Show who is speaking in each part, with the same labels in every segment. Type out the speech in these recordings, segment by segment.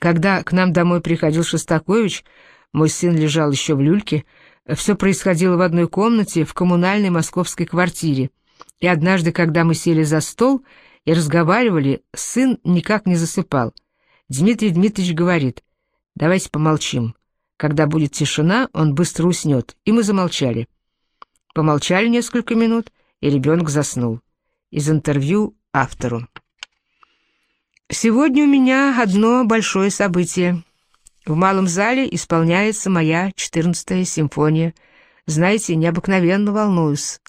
Speaker 1: Когда к нам домой приходил Шостакович, мой сын лежал еще в люльке, все происходило в одной комнате в коммунальной московской квартире. И однажды, когда мы сели за стол и разговаривали, сын никак не засыпал. Дмитрий Дмитриевич говорит, давайте помолчим. Когда будет тишина, он быстро уснет. И мы замолчали. Помолчали несколько минут, и ребенок заснул. Из интервью автору. Сегодня у меня одно большое событие. В малом зале исполняется моя четырнадцатая симфония. Знаете, необыкновенно волнуюсь.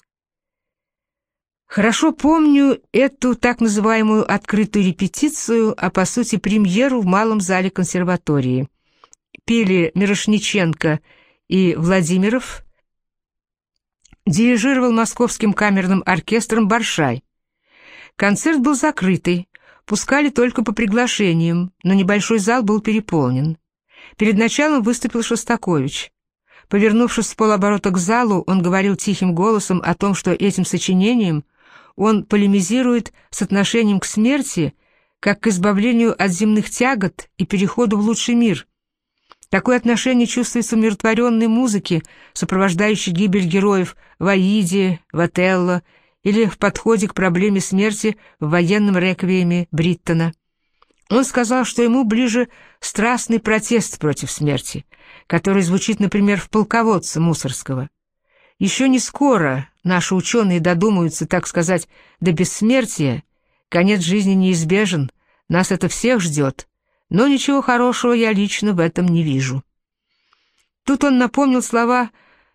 Speaker 1: Хорошо помню эту так называемую открытую репетицию, а по сути премьеру в малом зале консерватории. Пели Мирошниченко и Владимиров. Дирижировал московским камерным оркестром Баршай. Концерт был закрытый, пускали только по приглашениям, но небольшой зал был переполнен. Перед началом выступил Шостакович. Повернувшись с полоборота к залу, он говорил тихим голосом о том, что этим сочинением он полемизирует с отношением к смерти, как к избавлению от земных тягот и переходу в лучший мир. Такое отношение чувствуется в умиротворенной музыке, сопровождающей гибель героев в Аиде, в Отелло или в подходе к проблеме смерти в военном реквиеме Бриттона. Он сказал, что ему ближе страстный протест против смерти, который звучит, например, в «Полководце» Мусорского. Еще не скоро наши ученые додумаются, так сказать, до бессмертия, конец жизни неизбежен, нас это всех ждет, но ничего хорошего я лично в этом не вижу. Тут он напомнил слова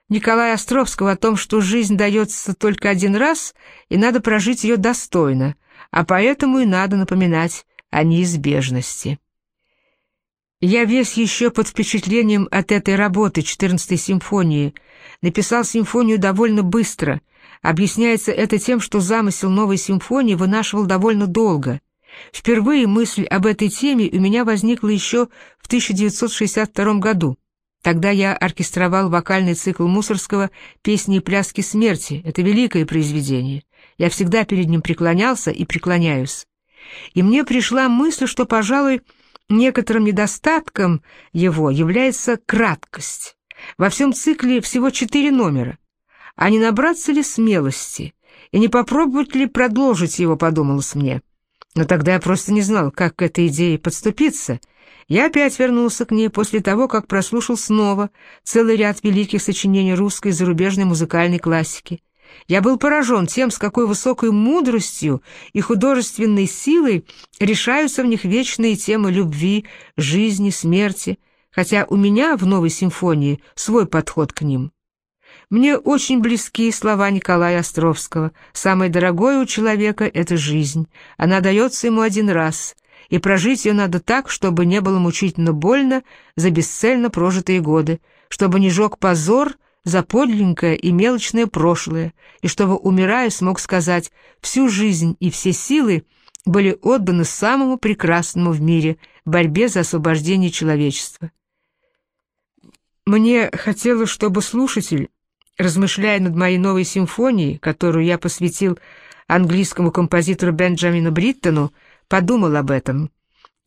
Speaker 1: Николая Островского о том, что жизнь дается только один раз, и надо прожить ее достойно, а поэтому и надо напоминать о неизбежности. Я весь еще под впечатлением от этой работы 14-й симфонии. Написал симфонию довольно быстро. Объясняется это тем, что замысел новой симфонии вынашивал довольно долго. Впервые мысль об этой теме у меня возникла еще в 1962 году. Тогда я оркестровал вокальный цикл Мусорского «Песни и пляски смерти». Это великое произведение. Я всегда перед ним преклонялся и преклоняюсь. И мне пришла мысль, что, пожалуй, некоторым недостатком его является краткость. Во всем цикле всего четыре номера. А не набраться ли смелости? И не попробовать ли продолжить его, подумалось мне. Но тогда я просто не знал, как к этой идее подступиться — я опять вернулся к ней после того, как прослушал снова целый ряд великих сочинений русской и зарубежной музыкальной классики. Я был поражен тем, с какой высокой мудростью и художественной силой решаются в них вечные темы любви, жизни, смерти, хотя у меня в новой симфонии свой подход к ним. Мне очень близки слова Николая Островского. «Самое дорогое у человека — это жизнь. Она дается ему один раз, и прожить ее надо так, чтобы не было мучительно больно за бесцельно прожитые годы, чтобы не жег позор за подлинное и мелочное прошлое, и чтобы, умирая, смог сказать «всю жизнь и все силы были отданы самому прекрасному в мире — борьбе за освобождение человечества». Мне хотелось, чтобы слушатель, размышляя над моей новой симфонией, которую я посвятил английскому композитору Бенджамину Бриттону, подумал об этом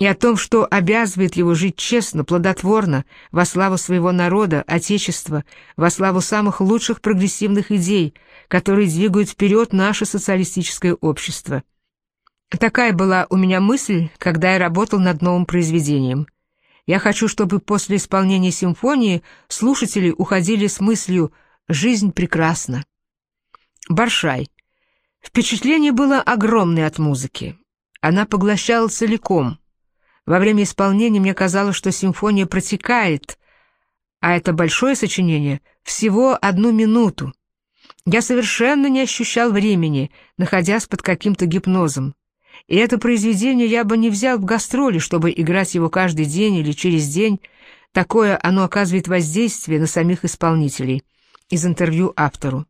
Speaker 1: и о том, что обязывает его жить честно, плодотворно, во славу своего народа, Отечества, во славу самых лучших прогрессивных идей, которые двигают вперед наше социалистическое общество. Такая была у меня мысль, когда я работал над новым произведением. Я хочу, чтобы после исполнения симфонии слушатели уходили с мыслью «Жизнь прекрасна». Баршай. Впечатление было огромное от музыки. Она поглощала целиком. Во время исполнения мне казалось, что симфония протекает, а это большое сочинение всего одну минуту. Я совершенно не ощущал времени, находясь под каким-то гипнозом. И это произведение я бы не взял в гастроли, чтобы играть его каждый день или через день. Такое оно оказывает воздействие на самих исполнителей. Из интервью автору.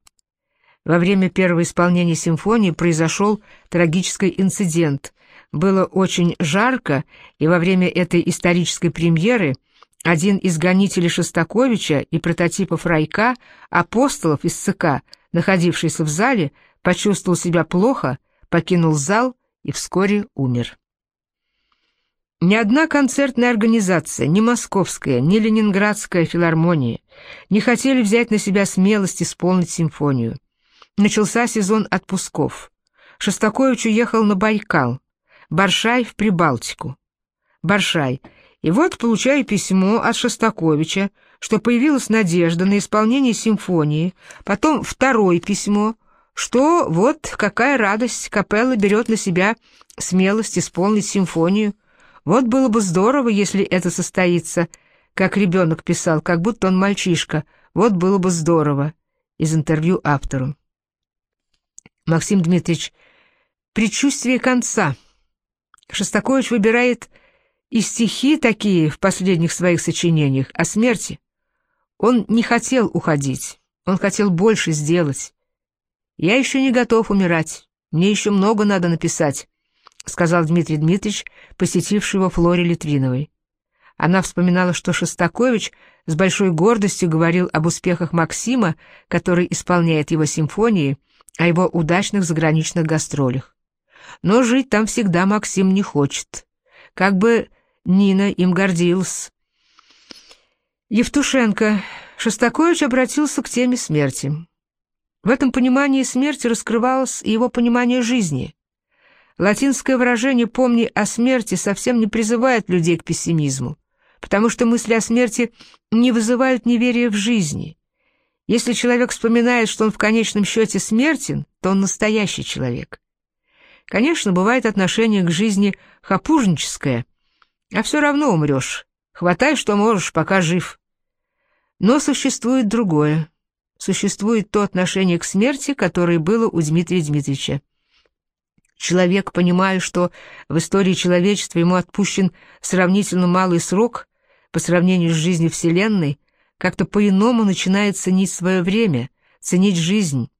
Speaker 1: Во время первого исполнения симфонии произошел трагический инцидент. Было очень жарко, и во время этой исторической премьеры один из гонителей Шостаковича и прототипов Райка, апостолов из ЦК, находившийся в зале, почувствовал себя плохо, покинул зал и вскоре умер. Ни одна концертная организация, ни московская, ни ленинградская филармония не хотели взять на себя смелость исполнить симфонию. Начался сезон отпусков. Шостакович уехал на Байкал, Баршай в Прибалтику. Баршай. И вот получаю письмо от Шостаковича, что появилась надежда на исполнение симфонии, потом второе письмо, что вот какая радость, капелла берет на себя смелость исполнить симфонию, вот было бы здорово, если это состоится, как ребенок писал, как будто он мальчишка. Вот было бы здорово. Из интервью автору. Максим Дмитриевич, предчувствие конца. Шостакович выбирает и стихи такие в последних своих сочинениях о смерти. Он не хотел уходить, он хотел больше сделать. Я еще не готов умирать, мне еще много надо написать. — сказал Дмитрий Дмитриевич, посетивший его Флоре Литвиновой. Она вспоминала, что Шостакович с большой гордостью говорил об успехах Максима, который исполняет его симфонии, о его удачных заграничных гастролях. Но жить там всегда Максим не хочет. Как бы Нина им гордилась. Евтушенко. Шостакович обратился к теме смерти. В этом понимании смерти раскрывалось и его понимание жизни — Латинское выражение «помни о смерти» совсем не призывает людей к пессимизму, потому что мысли о смерти не вызывают неверия в жизни. Если человек вспоминает, что он в конечном счете смертен, то он настоящий человек. Конечно, бывает отношение к жизни хапужническое, а все равно умрешь. Хватай, что можешь, пока жив. Но существует другое. Существует то отношение к смерти, которое было у Дмитрия Дмитриевича. Человек, понимая, что в истории человечества ему отпущен сравнительно малый срок по сравнению с жизнью Вселенной, как-то по-иному начинает ценить свое время, ценить жизнь.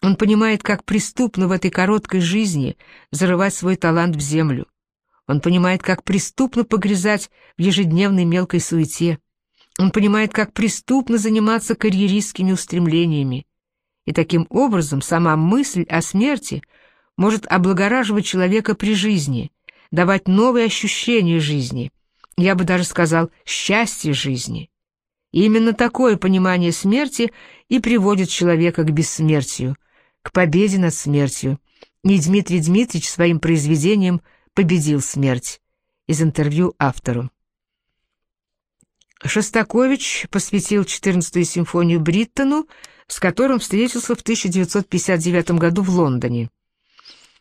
Speaker 1: Он понимает, как преступно в этой короткой жизни зарывать свой талант в землю. Он понимает, как преступно погрязать в ежедневной мелкой суете. Он понимает, как преступно заниматься карьеристскими устремлениями. И таким образом сама мысль о смерти – может облагораживать человека при жизни, давать новые ощущения жизни, я бы даже сказал, счастье жизни. И именно такое понимание смерти и приводит человека к бессмертию, к победе над смертью. И Дмитрий Дмитриевич своим произведением победил смерть. Из интервью автору. Шостакович посвятил 14-ю симфонию Бриттону, с которым встретился в 1959 году в Лондоне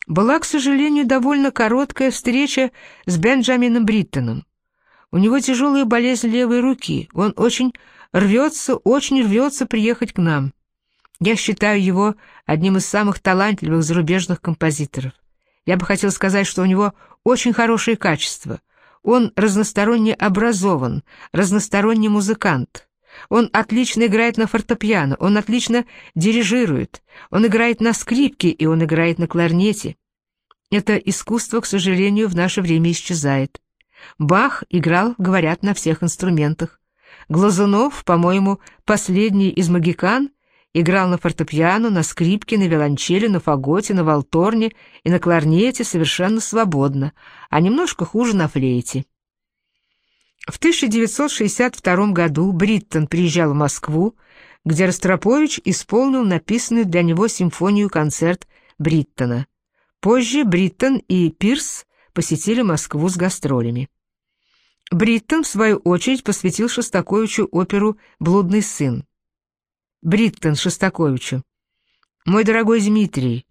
Speaker 1: была, к сожалению, довольно короткая встреча с Бенджамином Бриттоном. У него тяжелая болезнь левой руки, он очень рвется, очень рвется приехать к нам. Я считаю его одним из самых талантливых зарубежных композиторов. Я бы хотел сказать, что у него очень хорошие качества. Он разносторонне образован, разносторонний музыкант. Он отлично играет на фортепиано, он отлично дирижирует, он играет на скрипке и он играет на кларнете. Это искусство, к сожалению, в наше время исчезает. Бах играл, говорят, на всех инструментах. Глазунов, по-моему, последний из магикан, играл на фортепиано, на скрипке, на виолончели, на фаготе, на валторне и на кларнете совершенно свободно, а немножко хуже на флейте. В 1962 году Бриттон приезжал в Москву, где Ростропович исполнил написанную для него симфонию-концерт Бриттона. Позже Бриттен и Пирс посетили Москву с гастролями. Бриттен, в свою очередь, посвятил Шостаковичу оперу «Блудный сын». Бриттен Шостаковичу. «Мой дорогой Дмитрий,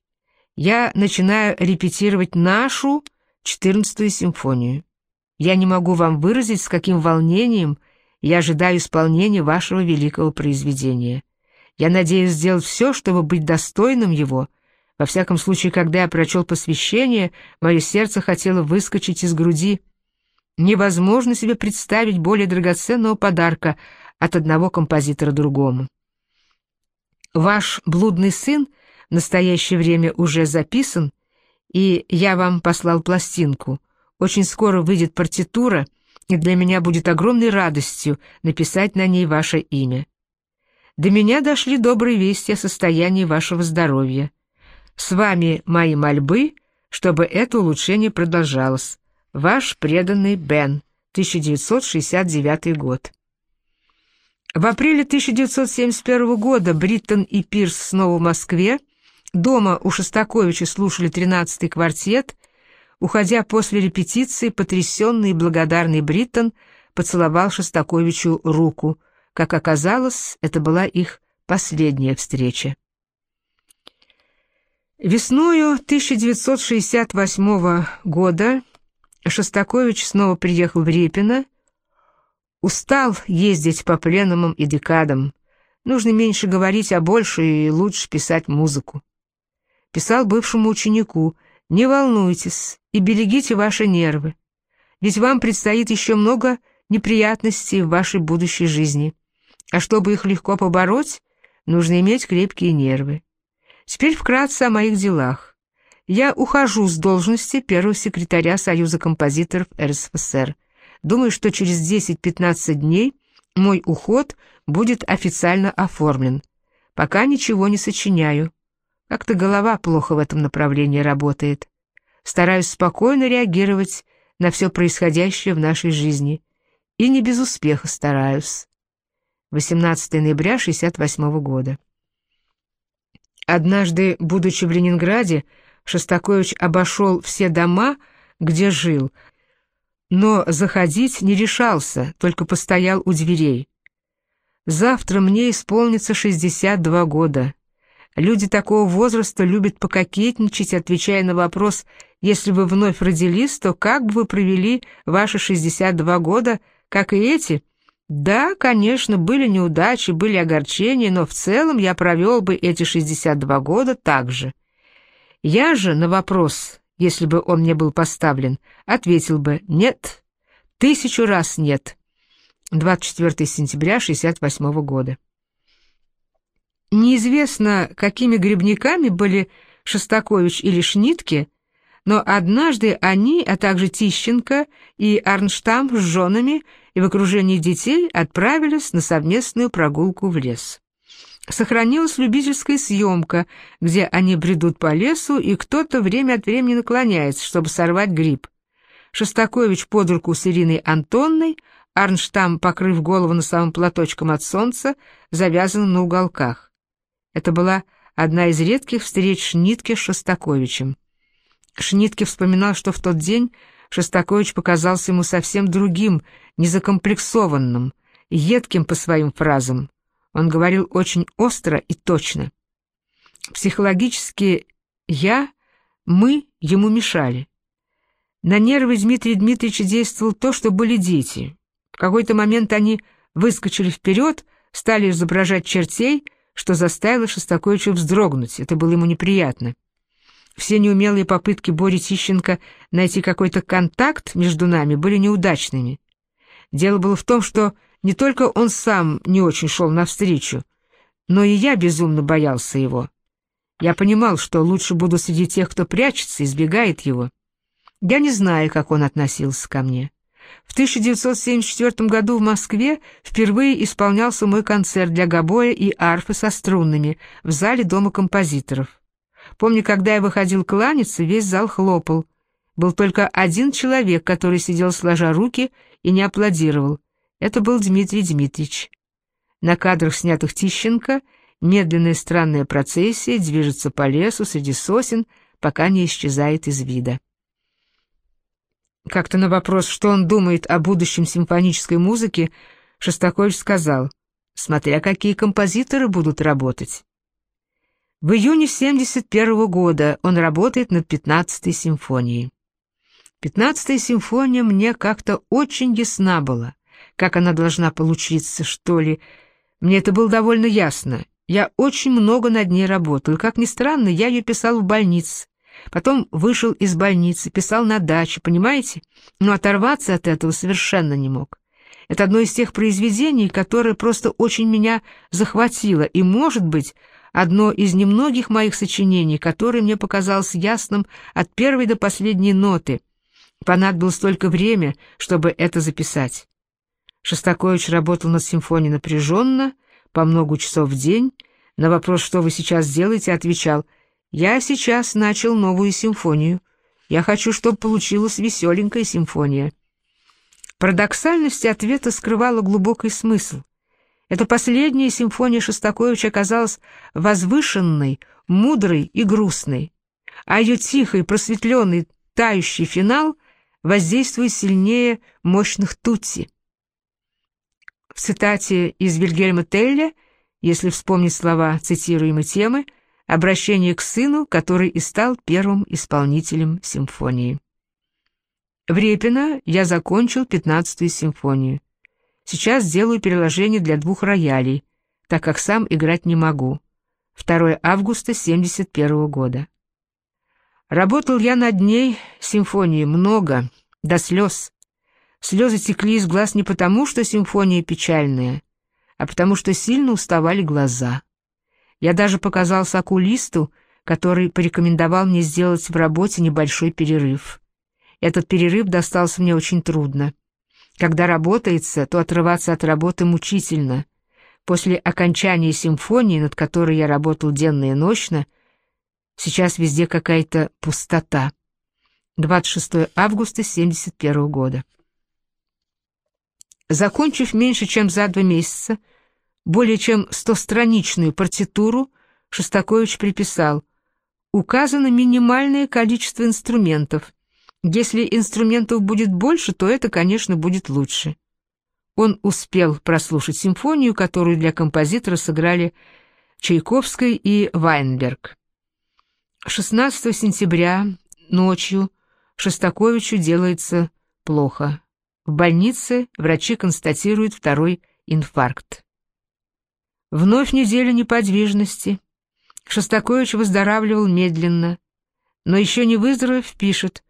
Speaker 1: я начинаю репетировать вашу 14-ю симфонию. Я не могу вам выразить, с каким волнением я ожидаю исполнения вашего великого произведения. Я надеюсь сделать все, чтобы быть достойным его. Во всяком случае, когда я прочел посвящение, мое сердце хотело выскочить из груди. Невозможно себе представить более драгоценного подарка от одного композитора другому. Ваш блудный сын в настоящее время уже записан, и я вам послал пластинку — очень скоро выйдет партитура, и для меня будет огромной радостью написать на ней ваше имя. До меня дошли добрые вести о состоянии вашего здоровья. С вами мои мольбы, чтобы это улучшение продолжалось. Ваш преданный Бен, 1969 год. В апреле 1971 года Бриттен и Пирс снова в Москве. Дома у Шостаковича слушали тринадцатый квартет. Уходя после репетиции, потрясенный и благодарный Бриттен поцеловал Шостаковичу руку. Как оказалось, это была их последняя встреча. Весною 1968 года Шостакович снова приехал в Репино, Устал ездить по пленумам и декадам. Нужно меньше говорить, а больше и лучше писать музыку. Писал бывшему ученику, не волнуйтесь и берегите ваши нервы, ведь вам предстоит еще много неприятностей в вашей будущей жизни. А чтобы их легко побороть, нужно иметь крепкие нервы. Теперь вкратце о моих делах. Я ухожу с должности первого секретаря Союза композиторов РСФСР. Думаю, что через 10-15 дней мой уход будет официально оформлен. Пока ничего не сочиняю. Как-то голова плохо в этом направлении работает. Стараюсь спокойно реагировать на все происходящее в нашей жизни. И не без успеха стараюсь. 18 ноября 68 года. Однажды, будучи в Ленинграде, Шостакович обошел все дома, где жил, но заходить не решался, только постоял у дверей. Завтра мне исполнится 62 года. Люди такого возраста любят пококетничать, отвечая на вопрос, если вы вновь родились, то как бы вы провели ваши 62 года, как и эти? Да, конечно, были неудачи, были огорчения, но в целом я провел бы эти 62 года так же. Я же на вопрос если бы он мне был поставлен, ответил бы «нет», тысячу раз «нет». 24 сентября 68 года. Неизвестно, какими грибниками были Шостакович или Шнитке, но однажды они, а также Тищенко и Арнштам с женами и в окружении детей отправились на совместную прогулку в лес. Сохранилась любительская съемка, где они бредут по лесу, и кто-то время от времени наклоняется, чтобы сорвать гриб. Шостакович под руку с Ириной Антонной, Арнштам, покрыв голову носовым платочком от солнца, завязанным на уголках. Это была одна из редких встреч Шнитке с Шостаковичем. Шнитке вспоминал, что в тот день Шостакович показался ему совсем другим, незакомплексованным, едким по своим фразам. Он говорил очень остро и точно. Психологически «я», «мы» ему мешали. На нервы Дмитрия Дмитриевича действовал то, что были дети. В какой-то момент они выскочили вперед, стали изображать чертей, что заставило Шостаковича вздрогнуть. Это было ему неприятно. Все неумелые попытки Бори Тищенко найти какой-то контакт между нами были неудачными. Дело было в том, что не только он сам не очень шел навстречу, но и я безумно боялся его. Я понимал, что лучше буду среди тех, кто прячется, избегает его. Я не знаю, как он относился ко мне. В 1974 году в Москве впервые исполнялся мой концерт для гобоя и арфы со струнными в зале Дома композиторов. Помню, когда я выходил кланяться, весь зал хлопал. Был только один человек, который сидел сложа руки и не аплодировал. Это был Дмитрий Дмитриевич. На кадрах, снятых Тищенко, медленная странная процессия движется по лесу среди сосен, пока не исчезает из вида. Как-то на вопрос, что он думает о будущем симфонической музыки, Шостакович сказал, смотря какие композиторы будут работать. В июне 71 -го года он работает над 15-й симфонией. 15-я симфония мне как-то очень ясна была как она должна получиться, что ли. Мне это было довольно ясно. Я очень много над ней работал. Как ни странно, я ее писал в больнице. Потом вышел из больницы, писал на даче, понимаете? Но оторваться от этого совершенно не мог. Это одно из тех произведений, которое просто очень меня захватило, и, может быть, одно из немногих моих сочинений, которое мне показалось ясным от первой до последней ноты. Понадобилось столько время, чтобы это записать. Шостакович работал над симфонией напряженно, по много часов в день. На вопрос, что вы сейчас делаете, отвечал, «Я сейчас начал новую симфонию. Я хочу, чтобы получилась веселенькая симфония. Парадоксальность ответа скрывала глубокий смысл. Эта последняя симфония Шостаковича оказалась возвышенной, мудрой и грустной, а ее тихий, просветленный, тающий финал воздействует сильнее мощных тутси. В цитате из Вильгельма Телля, если вспомнить слова цитируемой темы, обращение к сыну, который и стал первым исполнителем симфонии. В Репино я закончил пятнадцатую симфонию. Сейчас сделаю переложение для двух роялей, так как сам играть не могу. 2 августа 71 года. Работал я над ней, симфонии, много, до слез. Слезы текли из глаз не потому, что симфония печальная, а потому что сильно уставали глаза. Я даже показал окулисту, который порекомендовал мне сделать в работе небольшой перерыв. Этот перерыв достался мне очень трудно. Когда работается, то отрываться от работы мучительно. После окончания симфонии, над которой я работал денно и ночно, сейчас везде какая-то пустота. 26 августа 71 года. Закончив меньше чем за два месяца, более чем стостраничную партитуру, Шостакович приписал «Указано минимальное количество инструментов. Если инструментов будет больше, то это, конечно, будет лучше». Он успел прослушать симфонию, которую для композитора сыграли Чайковский и Вайнберг. 16 сентября ночью Шостаковичу делается плохо. В больнице врачи констатируют второй инфаркт. Вновь неделя неподвижности. Шостакович выздоравливал медленно, но еще не выздоровев, пишет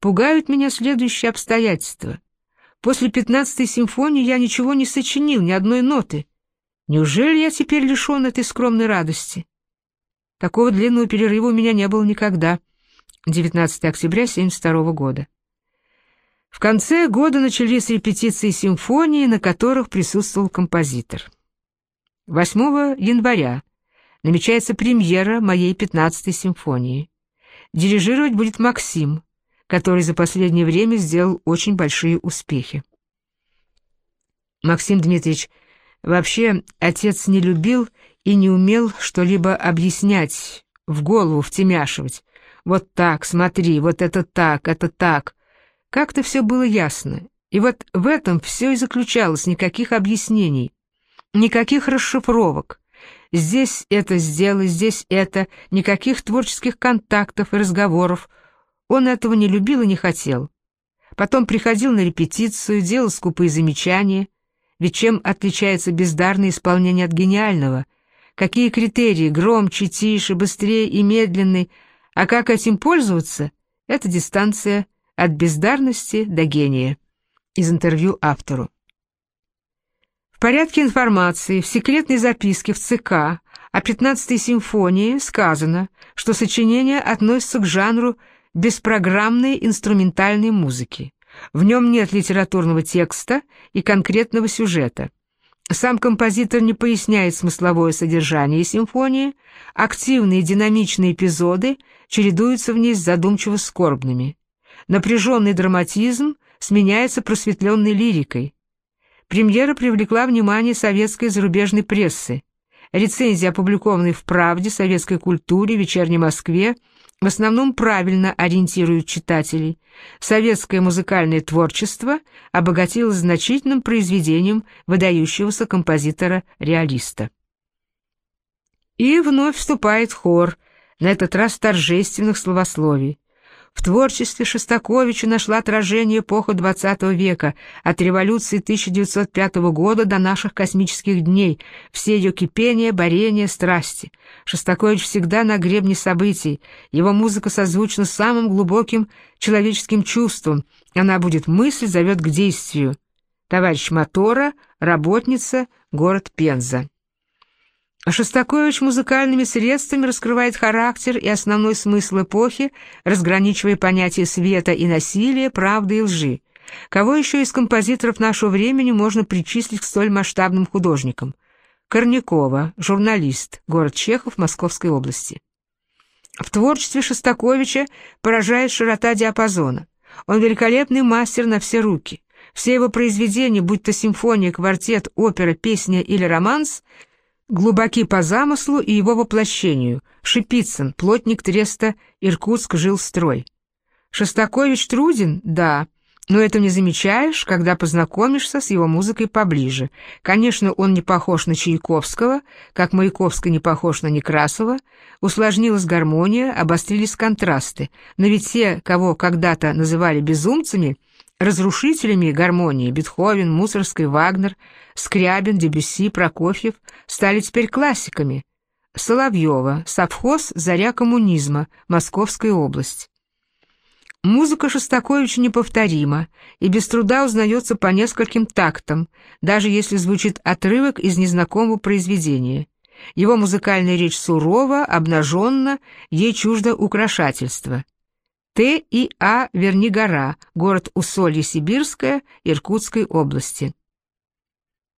Speaker 1: «Пугают меня следующие обстоятельства. После пятнадцатой симфонии я ничего не сочинил, ни одной ноты. Неужели я теперь лишен этой скромной радости? Такого длинного перерыва у меня не было никогда». 19 октября 1972 года. В конце года начались репетиции симфонии, на которых присутствовал композитор. 8 января намечается премьера моей 15-й симфонии. Дирижировать будет Максим, который за последнее время сделал очень большие успехи. Максим Дмитриевич, вообще отец не любил и не умел что-либо объяснять, в голову втемяшивать. Вот так, смотри, вот это так, это так — как-то все было ясно, и вот в этом все и заключалось, никаких объяснений, никаких расшифровок. Здесь это сделай, здесь это, никаких творческих контактов и разговоров. Он этого не любил и не хотел. Потом приходил на репетицию, делал скупые замечания. Ведь чем отличается бездарное исполнение от гениального? Какие критерии, громче, тише, быстрее и медленный? А как этим пользоваться? Это дистанция от бездарности до гения. Из интервью автору. Порядке информации в секретной записке в ЦК о 15-й симфонии сказано, что сочинение относится к жанру беспрограммной инструментальной музыки. В нем нет литературного текста и конкретного сюжета. Сам композитор не поясняет смысловое содержание симфонии, активные динамичные эпизоды чередуются в ней с задумчиво-скорбными. Напряженный драматизм сменяется просветленной лирикой. Премьера привлекла внимание советской и зарубежной прессы. Рецензии, опубликованные в «Правде», «Советской культуре», «Вечерней Москве», в основном правильно ориентируют читателей. Советское музыкальное творчество обогатилось значительным произведением выдающегося композитора-реалиста. И вновь вступает хор, на этот раз торжественных словословий. В творчестве Шостаковича нашла отражение эпоха XX века, от революции 1905 года до наших космических дней, все ее кипения, борения, страсти. Шостакович всегда на гребне событий, его музыка созвучна самым глубоким человеческим чувством, она будет мысль, зовет к действию. Товарищ Мотора, работница, город Пенза. Шостакович музыкальными средствами раскрывает характер и основной смысл эпохи, разграничивая понятия света и насилия, правды и лжи. Кого еще из композиторов нашего времени можно причислить к столь масштабным художникам? Корнякова, журналист, город Чехов Московской области. В творчестве Шостаковича поражает широта диапазона. Он великолепный мастер на все руки. Все его произведения, будь то симфония, квартет, опера, песня или романс, глубоки по замыслу и его воплощению. Шипицын, плотник Треста, Иркутск, жил строй. Шостакович труден? Да. Но это не замечаешь, когда познакомишься с его музыкой поближе. Конечно, он не похож на Чайковского, как Маяковский не похож на Некрасова. Усложнилась гармония, обострились контрасты. Но ведь те, кого когда-то называли безумцами, разрушителями гармонии Бетховен, Мусорский, Вагнер, Скрябин, Дебюсси, Прокофьев, стали теперь классиками. Соловьева, совхоз «Заря коммунизма», Московская область. Музыка Шостаковича неповторима и без труда узнается по нескольким тактам, даже если звучит отрывок из незнакомого произведения. Его музыкальная речь сурова, обнаженна, ей чуждо украшательство. Т. и А. Вернигора, город Усолье-Сибирское, Иркутской области.